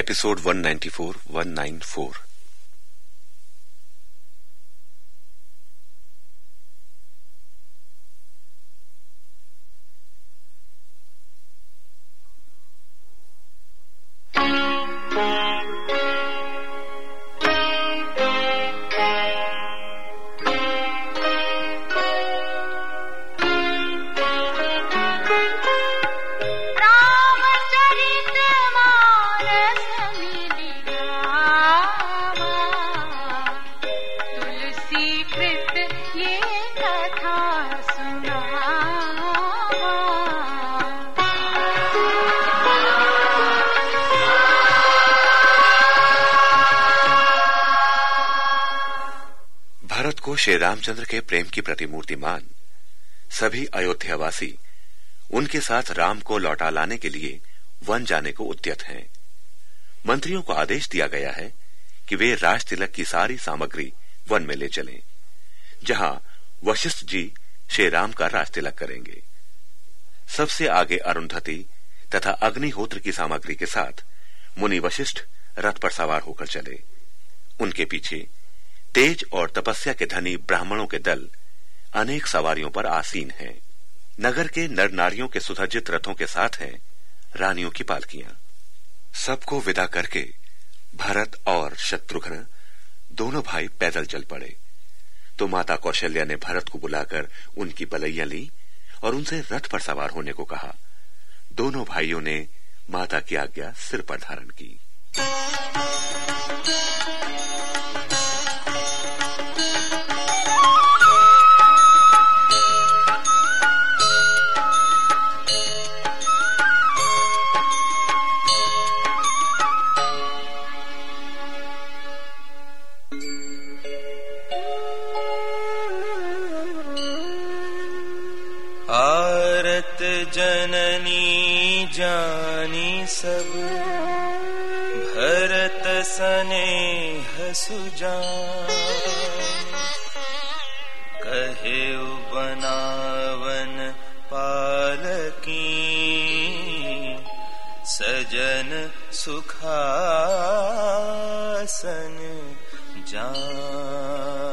episode 194 194 Shri Ramchandra के प्रेम की प्रतिमूर्ति मान सभी अयोध्यावासी, उनके साथ राम को लौटा लाने के लिए वन जाने को उद्यत हैं। मंत्रियों को आदेश दिया गया है कि वे राज तिलक की सारी सामग्री वन में ले चलें, जहाँ वशिष्ठ जी श्री राम का राज तिलक करेंगे। सबसे आगे अरुंधति तथा अग्निहोत्र की सामग्री के साथ मुनि वशिष्ठ रथ पर सवार होकर चले। उनके पीछे तेज और तपस्या के धनी ब्राह्मणों के दल अनेक सवारियों पर आसीन हैं। नगर के नर नारियों के सुसज्जित रथों के साथ हैं, रानियों की पालकियाँ। सबको विदा करके भरत और शत्रुघ्न, दोनों भाई पैदल चल पड़े। तो माता कौशल्या ने भरत को बुलाकर उनकी बलैया ली और उनसे रथ पर सवार होने को कहा। दोनों भाइयों ने माता की आज्ञा सिर पर धारण की। जानी सब भरत सने हसुजान कहे बनावन पालकी सजन सुखासन जान।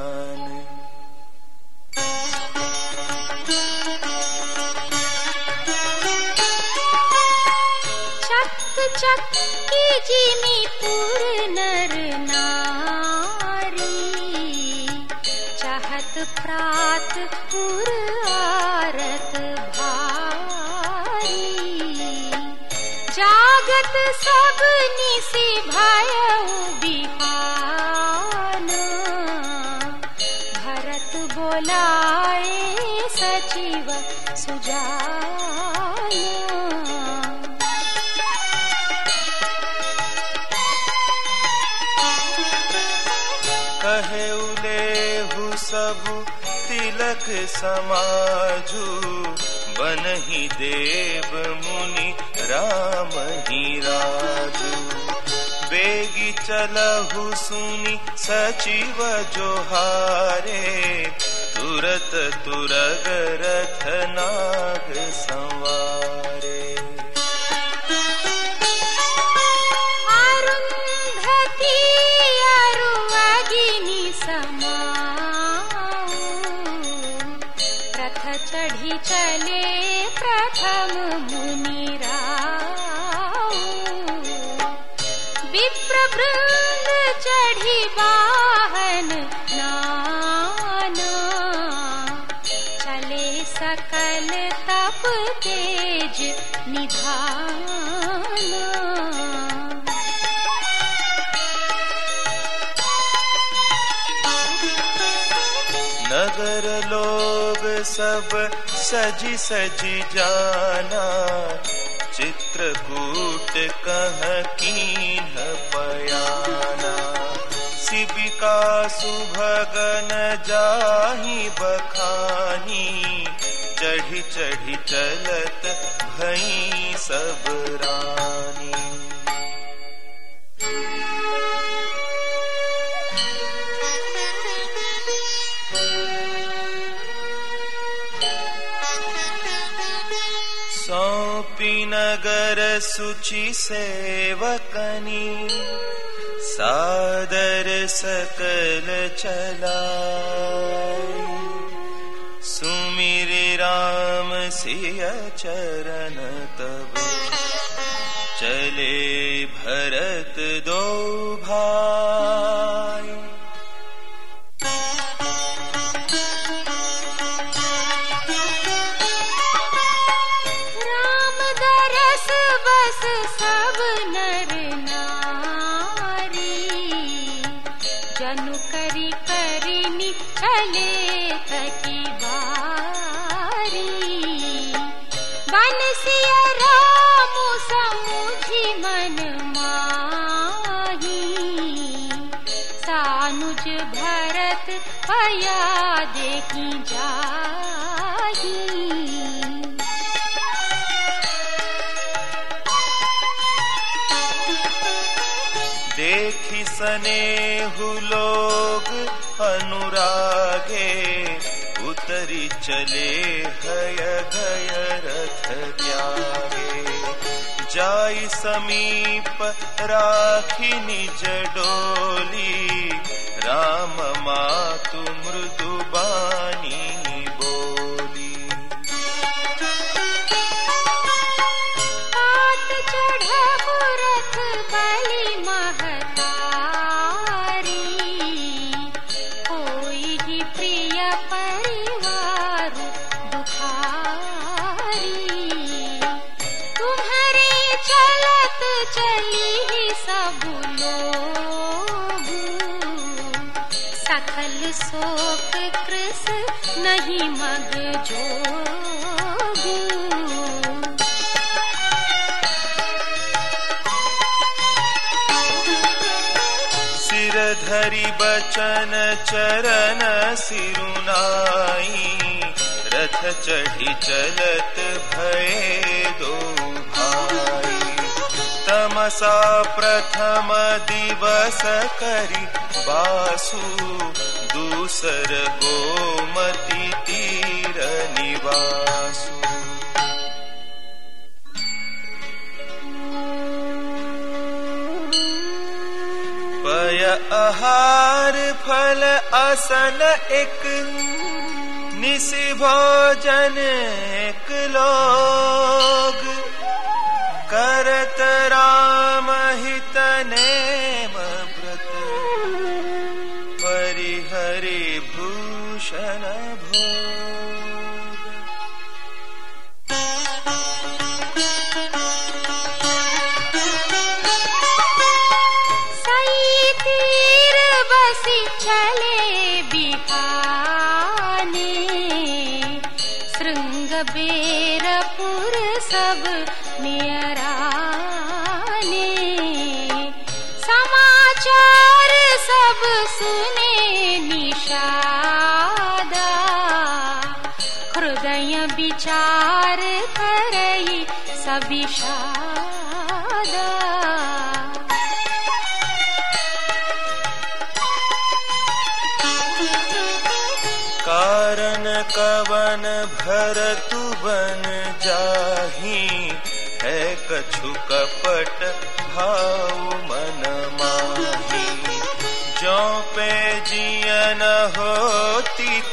प्रात पुर आरत भारी। जागत सब निसी भयऊ बिहान भरत बोलाए सचिव सुजान तिलक समाजू बन ही देव मुनि, राम ही राजू। बेगी चलहु सुनी सचिव जोहारे तुरत तुरग रथ नाग संवारे। चले प्रथम मुनिरा विप्र वृंद चढ़ी वाहन नाना। चले सकल तप तेज निधाना। नगर लोग सब सजी सजी जाना, चित्रकूट कह कीन पयाना शिविका सुभगन जाही बखानी, चढ़ी चढ़ी चलत भई सब रानी। नगर सुचि सेवकनी, सादर सकल चला सुमिर राम सिय चरण तब, चले भरत दो भाई। नर नारी। जनु करी करिनी चले तकी बारी। बनसिया राम समुझी मन माही। सानुज भरत पया लोग अनुरागे। उतरी चले हय गय रथ त्यागे। जाई समीप राखी निज डोली। राम मातु मृदु चली सब लोग। सकल शोक कृस नहीं मग जोगू। सिर धरि बचन चरण सिरुनाई, रथ चढ़ी चलत भये दो भाई। तमसा प्रथम दिवस करी। बासु दूसर गोमति तीर निवासु। पय आहार फल असन एक निसि भोजन एक लोग करत राम हित समाचार सब सुने निषादा। हृदय विचार करई सविषादा। कारण कवन भरतु बन जाही है कछु कपट भाव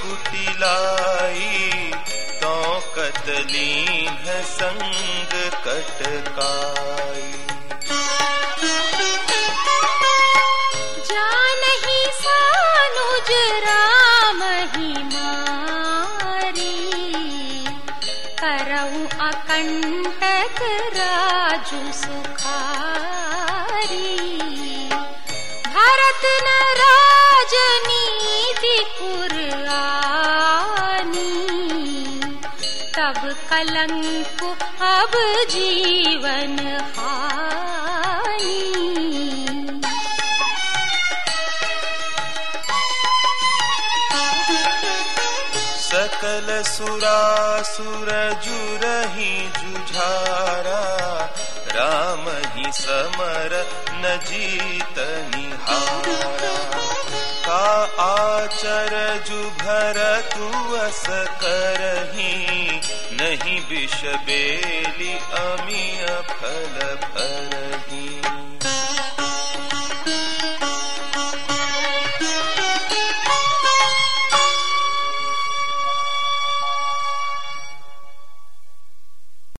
कुटिलाई तो जानहि सानुज राम ही मारी करऊ अकंटक राजु सुखारी अब जीवन सकल सुरासुर जुरहि जुझारा राम ही समर न जीत निहारा का आचर भर तुअस करही। नहीं विष बेली अमीय फल भरही।